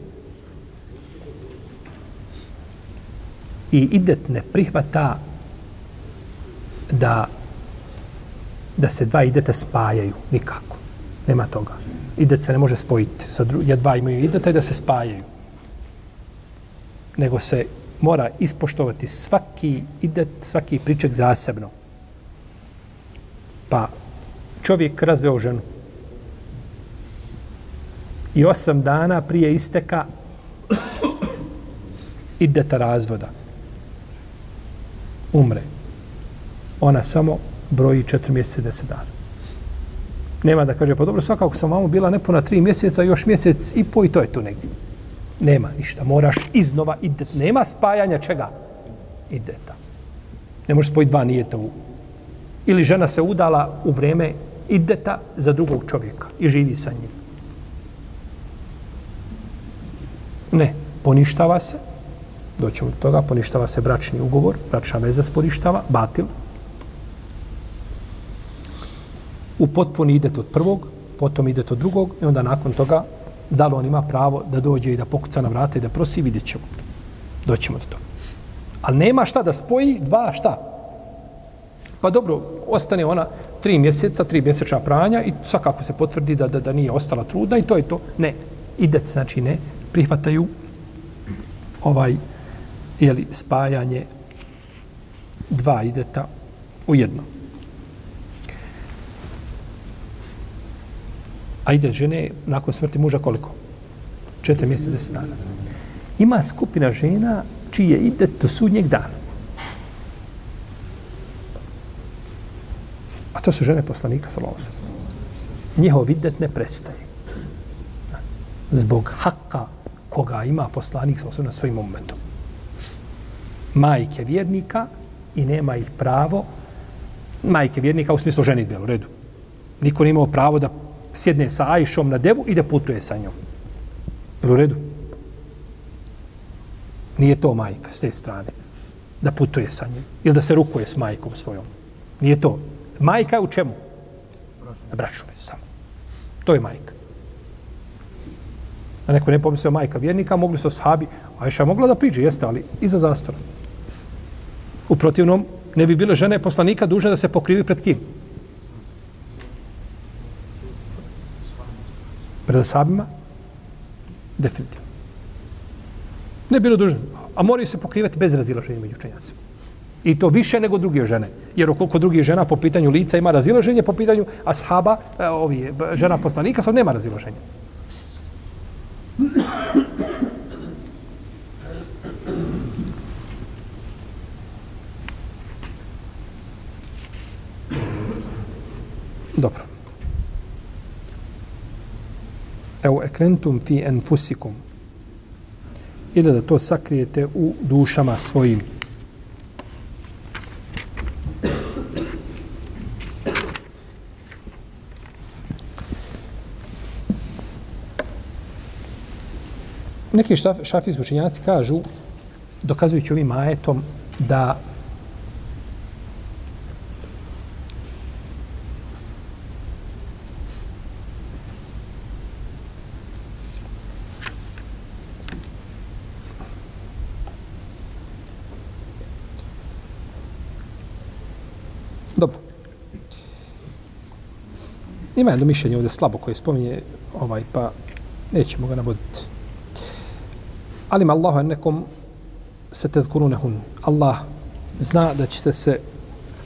Speaker 2: I idet ne prihvata da da se dva idete spajaju. Nikako. Nema toga. Idet se ne može spojiti. Sa dru... Ja dva imaju ideta i da se spajaju. Nego se mora ispoštovati svaki idet, svaki priček zasebno. Pa čovjek razveo ženu i osam dana prije isteka ideta razvoda. Umre. Ona samo broji četiri mjeseca i deset dana. Nema da kaže, pa dobro, svakako sam vamo bila nepuna tri mjeseca, još mjesec i po i to je tu negdje. Nema ništa, moraš iznova idet. Nema spajanja čega? Ideta. Ne možeš spojiti dva nijeta u... Ili žena se udala u vreme ideta za drugog čovjeka i živi sa njim. Ne, poništava se, doćemo do toga, poništava se bračni ugovor, bračna veza se poništava, batil. U potpuni ide od prvog, potom ide od drugog i onda nakon toga da li on ima pravo da dođe i da pokuca na vrata i da prosi, vidjet ćemo. Doćemo do toga. Ali nema šta da spoji dva šta. Pa dobro, ostane ona tri mjeseca, tri mjesečna pranja i svakako se potvrdi da, da, da nije ostala truda i to je to. Ne, ide, znači ne, prihvataju ovaj jeli, spajanje dva ideta u jedno. A ide žene nakon smrti muža koliko? Četiri mjeseca, deset dana. Ima skupina žena čije ide do sudnjeg dana. A to su žene poslanika, sallallahu Njihov idet ne prestaje. Zbog haka koga ima poslanik sa na svojim momentom. Majke vjernika i nema ih pravo majke vjernika u smislu ženi u redu. Niko nije imao pravo da sjedne sa Ajšom na devu i da putuje sa njom. Je u redu? Nije to majka s te strane. Da putuje sa njim. Ili da se rukuje s majkom svojom. Nije to. Majka je u čemu? Na braću. Samo. To je majka. Da neko ne pomislio majka vjernika, mogli su sahabi, Ajša mogla da priđe, jeste, ali iza zastora. U protivnom, ne bi bile žene poslanika duže da se pokrivi pred kim? Pred ashabima? Definitivno. Ne bilo dužno. A moraju se pokrivati bez razilaženja među učenjacima. I to više nego druge žene. Jer ukoliko drugi žena po pitanju lica ima razilaženje, po pitanju ashaba, e, ovi, žena poslanika, sad nema razilaženja. Dobro. Evo, ekrentum fi enfusikum. Ili da to sakrijete u dušama svojim. Neki šafijski učenjaci kažu, dokazujući ovim ajetom, da Dobro. Ima jedno mišljenje ovdje slabo koje spominje ovaj, pa nećemo ga navoditi. Alim Allahu ennekom se tezkurunehun. Allah zna da ćete se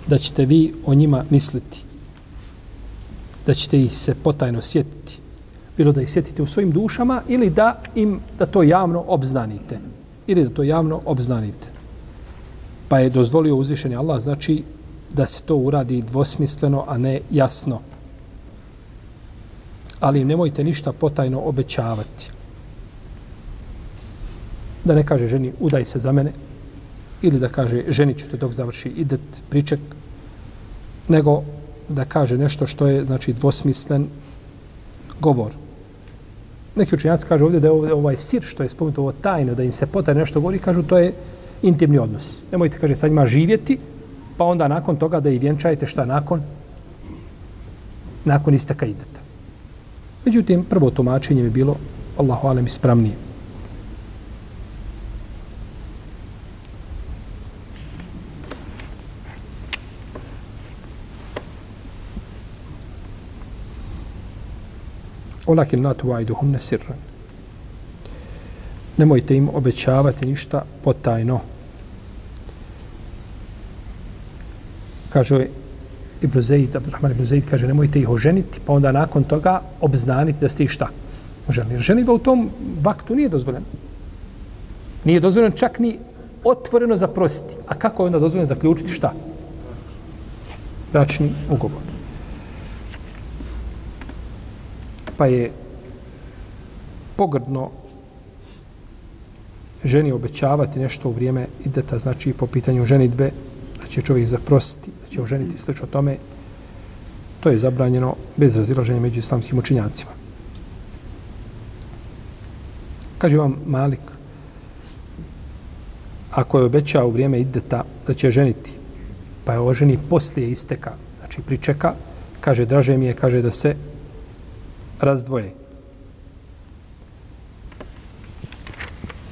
Speaker 2: da ćete vi o njima misliti. Da ćete ih se potajno sjetiti. Bilo da ih sjetite u svojim dušama ili da im da to javno obznanite. Ili da to javno obznanite. Pa je dozvolio uzvišeni Allah, znači da se to uradi dvosmisleno, a ne jasno. Ali nemojte ništa potajno obećavati da ne kaže ženi udaj se za mene ili da kaže ženi ću te dok završi idet priček nego da kaže nešto što je znači dvosmislen govor. Neki učenjaci kažu ovdje da je ovaj sir što je spomenuto ovo tajno, da im se potaj nešto govori, kažu to je intimni odnos. Nemojte, kaže, sad njima živjeti, pa onda nakon toga da i vjenčajete šta nakon? Nakon istaka idete. Međutim, prvo tumačenje bi bilo Allahu alem ispravnije. Olakin la tuvaiduhunne sirran. nemojte im obećavati ništa potajno. Kaže Ibn Zaid, Abdurrahman Ibn Zaid kaže nemojte ih oženiti, pa onda nakon toga obznaniti da ste ih šta? Oženili. Jer ženitba u tom vaktu nije dozvoljena. Nije dozvoljeno čak ni otvoreno zaprositi. A kako je onda dozvoljeno zaključiti šta? Bračni ugovor. Pa je pogrdno ženi obećavati nešto u vrijeme ideta, znači po pitanju ženitbe, će čovjek zaprositi, da će oženiti slično tome, to je zabranjeno bez razilaženja među islamskim učinjacima. Kaže vam Malik, ako je obećao u vrijeme ideta da će ženiti, pa je oženi poslije isteka, znači pričeka, kaže, draže mi je, kaže da se razdvoje.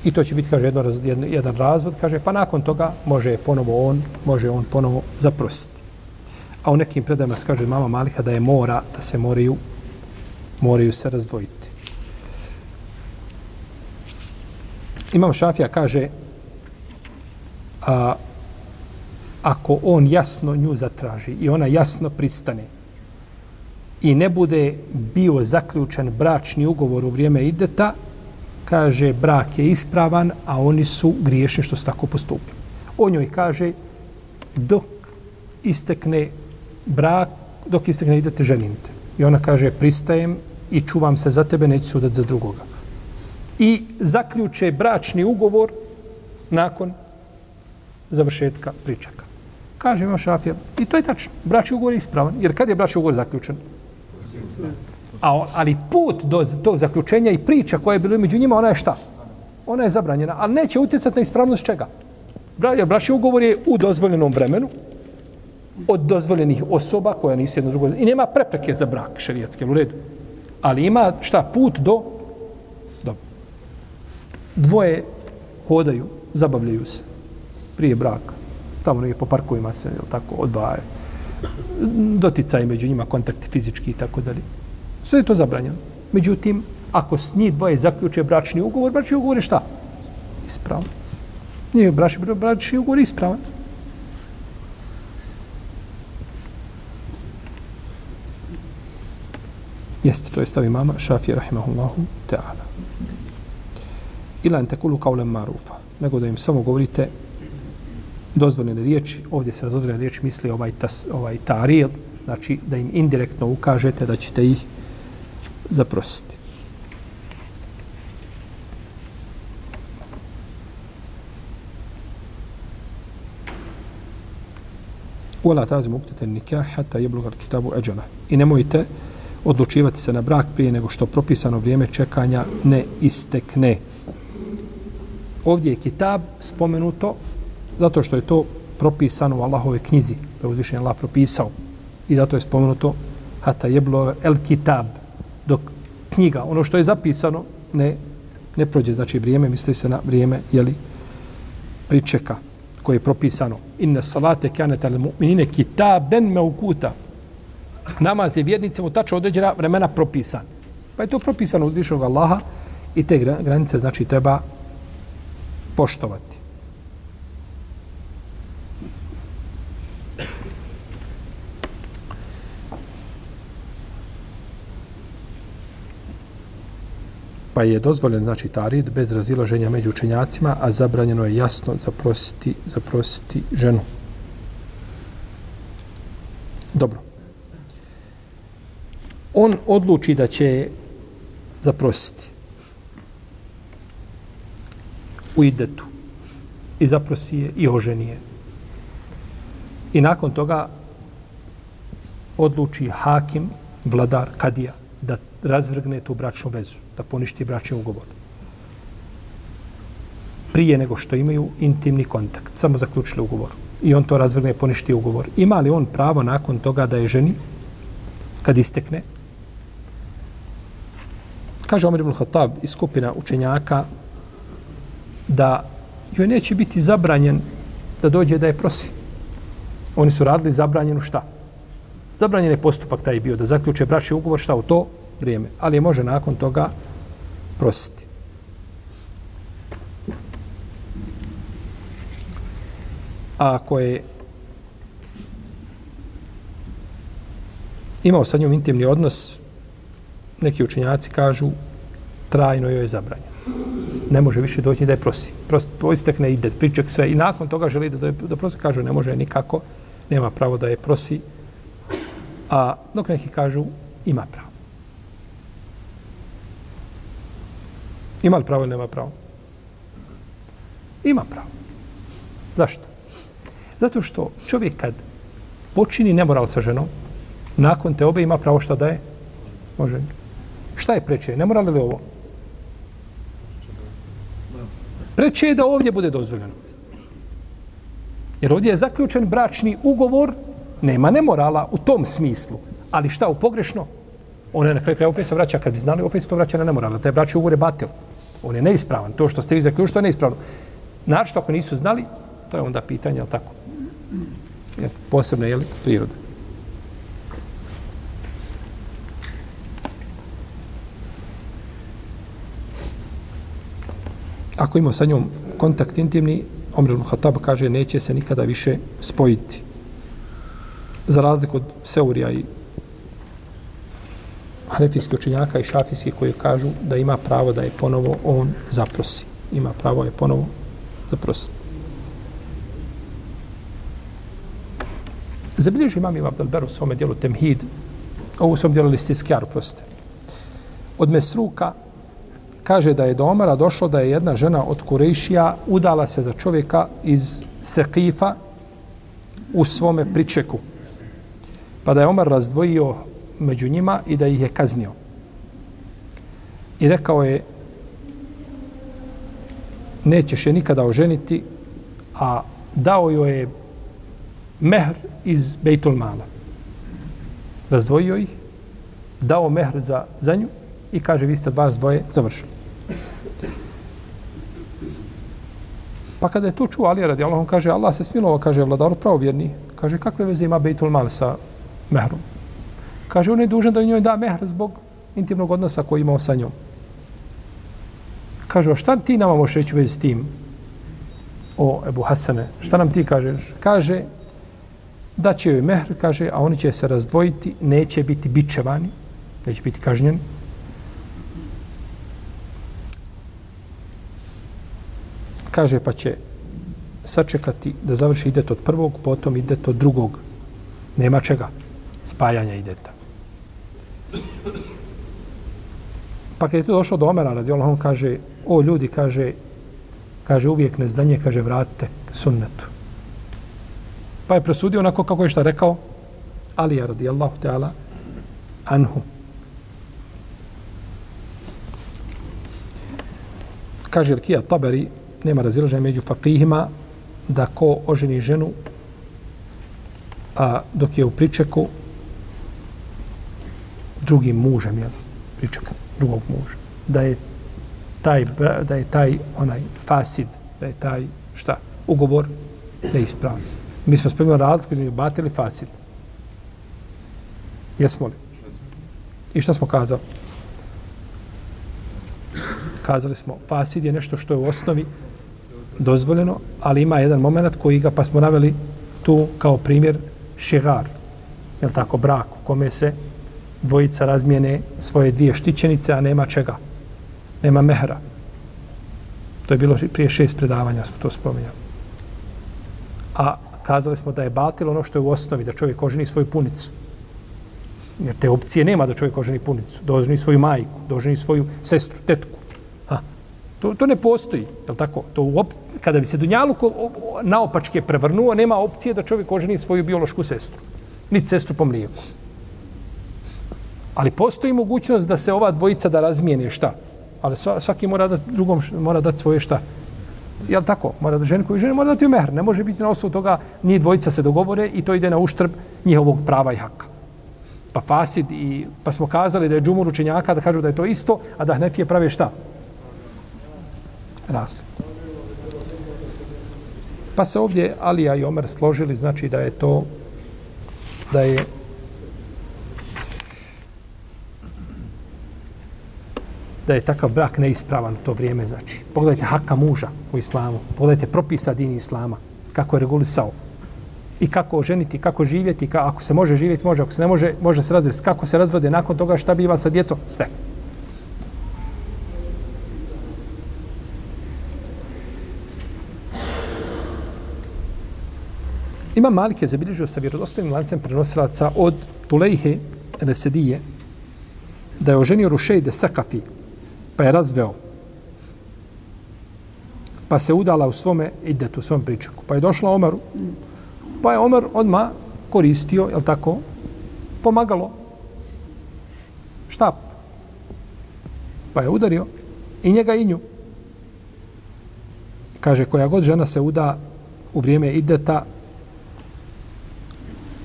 Speaker 2: I to će biti, kaže, jedno, jedan, jedan razvod, kaže, pa nakon toga može ponovo on, može on ponovo zaprositi. A u nekim predajama se kaže mama Malika da je mora, da se moraju, moraju se razdvojiti. Imam Šafija kaže, a, ako on jasno nju zatraži i ona jasno pristane i ne bude bio zaključen bračni ugovor u vrijeme ideta, kaže brak je ispravan, a oni su griješni što su tako postupili. On njoj kaže dok istekne brak, dok istekne idete ženite. I ona kaže pristajem i čuvam se za tebe, neću sudat za drugoga. I zaključe bračni ugovor nakon završetka pričaka. Kaže ima šafija. I to je tačno. Bračni ugovor je ispravan. Jer kad je bračni ugovor zaključen? A, ali put do tog zaključenja i priča koja je bila među njima, ona je šta? Ona je zabranjena, ali neće utjecati na ispravnost čega? Jer braći ugovor je u dozvoljenom vremenu, od dozvoljenih osoba koja nisu jedno drugo. I nema prepreke za brak šerijatske u redu. Ali ima šta put do, do dvoje hodaju, zabavljaju se prije braka. Tamo nije po parkovima se, jel tako, odvaje. Doticaj među njima, kontakti fizički i tako dalje. Sve je to zabranjeno. Međutim, ako s njih dvoje zaključe bračni ugovor, bračni ugovor je šta? Ispravan. Nije bračni, bračni ugovor ispravan. Jeste, to je stavi mama Šafije, rahimahullahu ta'ala. Ila en tekulu kaulem marufa. Nego da im samo govorite dozvoljene riječi, ovdje se na dozvoljene riječi misli ovaj, tas, ovaj taril, znači da im indirektno ukažete da ćete ih zaprositi. Ula tazim uktete nikah, hata je kitabu eđana. I nemojte odlučivati se na brak prije nego što propisano vrijeme čekanja ne istekne. Ovdje je kitab spomenuto zato što je to propisano u Allahove knjizi, da je uzvišen Allah propisao. I zato je spomenuto hata jeblo el kitab, dok knjiga, ono što je zapisano, ne, ne prođe, znači vrijeme, misli se na vrijeme, jeli, pričeka koje je propisano. Inne salate kanet al mu'minine kitaben meukuta. Namaz je vjernicima u tačno određena vremena propisan. Pa je to propisano uzvišenog Allaha i te granice, znači, treba poštovati. Pa je dozvoljen znači tarid bez razilaženja među učenjacima, a zabranjeno je jasno zaprositi, zaprositi ženu. Dobro. On odluči da će zaprositi u idetu i zaprosi je i oženi je. I nakon toga odluči hakim, vladar, kadija, razvrgne tu bračnu vezu, da poništi bračni ugovor. Prije nego što imaju intimni kontakt, samo zaključili ugovor. I on to razvrgne i poništi ugovor. Ima li on pravo nakon toga da je ženi, kad istekne? Kaže Omer ibn Khattab iz skupina učenjaka da joj neće biti zabranjen da dođe da je prosi. Oni su radili zabranjenu šta? Zabranjen je postupak taj bio da zaključe bračni ugovor šta u to vrijeme, ali može nakon toga prositi. A ako je imao sa njom intimni odnos, neki učinjaci kažu trajno joj je zabranjeno. Ne može više doći da je prosi. Prost, poistekne ide, priček sve i nakon toga želi da, da prosi. Kažu ne može nikako, nema pravo da je prosi. A dok neki kažu ima pravo. Ima li pravo ili nema pravo? Ima pravo. Zašto? Zato što čovjek kad počini nemoral sa ženom, nakon te obe ima pravo šta da je? Može. Šta je preče? Nemoral li ovo? Preče je da ovdje bude dozvoljeno. Jer ovdje je zaključen bračni ugovor, nema nemorala u tom smislu. Ali šta, u pogrešno? Ona je na kraju kraja opet se vraća, kad bi znali, opet se to vraća na nemoral. Taj bračni ugovor je batil. On je neispravan. To što ste vi zaključili, to je neispravno. Naravno, ako nisu znali, to je onda pitanje, ali tako? Je, posebno, je li, priroda. ako ima sa njom kontakt intimni, Omer ibn Khattab kaže neće se nikada više spojiti. Za razliku od Seurija i Hanefijski učinjaka i Šafijski koji kažu da ima pravo da je ponovo on zaprosi. Ima pravo je ponovo zaprositi. Zabilježi imam Ibn Abdelber u svome dijelu Temhid, ovu svom dijelu Listiskjar, proste. Od Mesruka, kaže da je do Omara došlo da je jedna žena od Kurejšija udala se za čovjeka iz Sekifa u svome pričeku. Pa da je Omar razdvojio među njima i da ih je kaznio. I rekao je nećeš je nikada oženiti, a dao joj je mehr iz Bejtul Mala. Razdvojio ih, dao mehr za, za nju i kaže vi ste vas dvoje završili. Pa kada je to čuo Ali radi Allah, on kaže, Allah se smilovao, kaže, vladaru pravovjerni. Kaže, kakve veze ima Bejtul Mal sa mehrom? Kaže, on je dužan da njoj da mehr zbog intimnog odnosa koji imao sa njom. Kaže, šta ti nama možeš reći u vezi s tim? O, Ebu Hasane, šta nam ti kažeš? Kaže, da će joj mehr, kaže, a oni će se razdvojiti, neće biti bičevani, neće biti kažnjeni, kaže pa će sačekati da završi idet od prvog, potom idet od drugog. Nema čega. Spajanja ideta. Pa kad je to došlo do Omera, radi Allah, on kaže, o ljudi, kaže, kaže uvijek nezdanje, kaže, vratite sunnetu. Pa je presudio onako kako je šta rekao, Alija radi Allahu Teala, anhu. Kaže Ilkija Taberi, nema razilaženja među fakihima da ko oženi ženu a dok je u pričeku drugim mužem, jel? Priček drugog muža. Da je taj, da je taj onaj fasid, da je taj, šta, ugovor neispravan. Mi smo spremili razliku između batil i fasid. Jesmo li? I šta smo kazali? Kazali smo, fasid je nešto što je u osnovi dozvoljeno, ali ima jedan moment koji ga, pa smo naveli tu kao primjer šegar, je tako, brak, u kome se dvojica razmijene svoje dvije štićenice, a nema čega. Nema mehra. To je bilo prije šest predavanja, smo to spominjali. A kazali smo da je batil ono što je u osnovi, da čovjek oženi svoju punicu. Jer te opcije nema da čovjek oženi punicu. Da oženi svoju majku, da oženi svoju sestru, tetku. To, to ne postoji, je li tako? To op, kada bi se Dunjaluk naopačke prevrnuo, nema opcije da čovjek oženi svoju biološku sestru. Ni sestru po mlijeku. Ali postoji mogućnost da se ova dvojica da razmijene šta? Ali svaki mora da drugom mora dati svoje šta? Je tako? Mora da ženi koju ženi mora dati u mehr. Ne može biti na osnovu toga ni dvojica se dogovore i to ide na uštrb njihovog prava i haka. Pa fasid i pa smo kazali da je džumur učenjaka da kažu da je to isto, a da hnefije prave šta? razliku. Pa se ovdje Alija i Omer složili, znači da je to, da je da je takav brak neispravan u to vrijeme, znači. Pogledajte haka muža u islamu, pogledajte propisa dini islama, kako je regulisao i kako oženiti, kako živjeti, ka, ako se može živjeti, može, ako se ne može, može se razvesti, kako se razvode nakon toga, šta biva sa djecom, sve. Ima Malik je zabilježio sa vjerodostojnim lancem prenosilaca od Tulejhe Resedije da je oženio Rušejde Sakafi pa je razveo pa se udala u svome idetu, u svom pričaku. Pa je došla Omaru, pa je Omar odma koristio, je tako, pomagalo štap. Pa je udario i njega i nju. Kaže, koja god žena se uda u vrijeme ideta,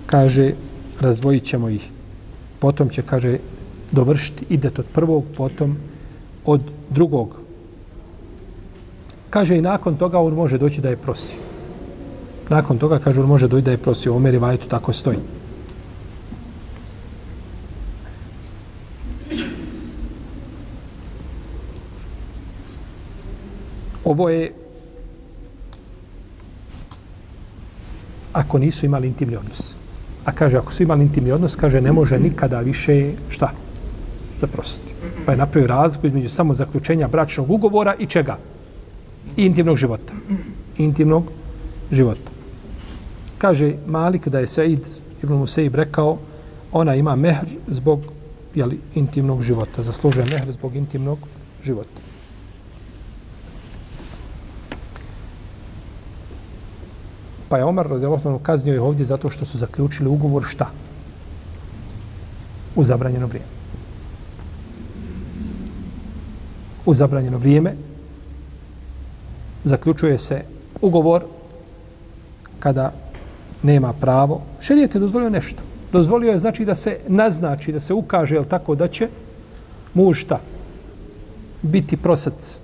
Speaker 2: kaže, razvojit ćemo ih. Potom će, kaže, dovršiti idet od prvog, potom od drugog. Kaže, i nakon toga on može doći da je prosi. Nakon toga, kaže, on može doći da je prosi. U Omeri Vajetu tako stoji. Ovo je ako nisu imali intimni odnos. A kaže, ako su imali intimni odnos, kaže, ne može nikada više, šta? Zaprositi. Pa je napravio razliku između samo zaključenja bračnog ugovora i čega? I intimnog života. Intimnog života. Kaže Malik da je Said Ibn Museib rekao, ona ima mehr zbog jeli, intimnog života. Zaslužuje mehr zbog intimnog života. Pa je Omar radijalohtovno kaznio je ovdje zato što su zaključili ugovor šta? U zabranjeno vrijeme. U zabranjeno vrijeme zaključuje se ugovor kada nema pravo. Šerijet je dozvolio nešto. Dozvolio je znači da se naznači, da se ukaže, jel tako, da će mušta? Biti prosac.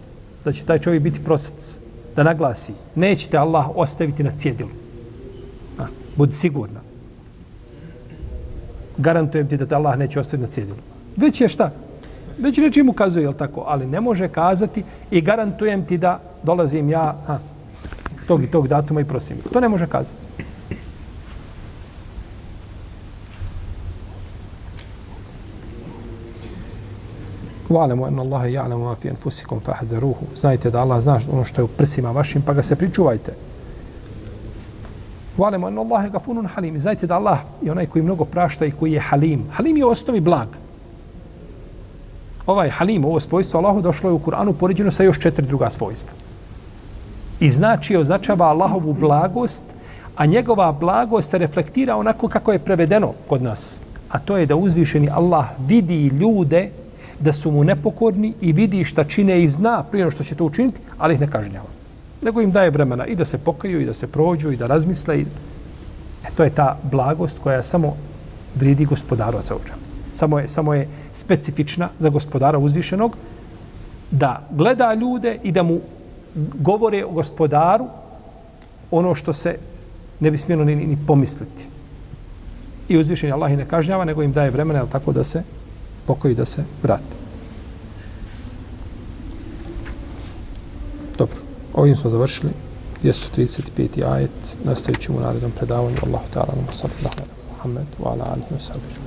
Speaker 2: Da će taj čovjek biti prosac da naglasi, nećete Allah ostaviti na cjedilu. A, budi sigurna. Garantujem ti da te Allah neće ostaviti na cjedilu. Već je šta? Već nečim ukazuje, jel tako? Ali ne može kazati i garantujem ti da dolazim ja ha, tog i tog datuma i prosim. To ne može kazati. Wa'lamu anna Allaha ya'lamu ma fi anfusikum fahdharuhu. Znajte da Allah zna ono što je u prsima vašim, pa ga se pričuvajte. Wa'lamu anna Allaha ghafurun halim. Znajte da Allah je onaj koji mnogo prašta i koji je halim. Halim je u osnovi blag. Ovaj halim, ovo svojstvo Allahu došlo je u Kur'anu poređeno sa još četiri druga svojstva. I znači označava Allahovu blagost, a njegova blagost se reflektira onako kako je prevedeno kod nas. A to je da uzvišeni Allah vidi ljude da su mu nepokorni i vidi šta čine i zna prije što će to učiniti, ali ih ne kažnjava. Nego im daje vremena i da se pokaju i da se prođu i da razmisle. I... E, to je ta blagost koja samo vridi gospodaru za uđa. Samo je, samo je specifična za gospodara uzvišenog da gleda ljude i da mu govore o gospodaru ono što se ne bi smjelo ni, ni pomisliti. I uzvišenje Allah i ne kažnjava, nego im daje vremena, tako da se pokoji da se vrate. Dobro, ovim smo završili 235. ajet. Nastavit ćemo u narednom predavanju. Allahu ta'ala, nama sallallahu alaihi wa sallam, wa ala alihi wa sallam.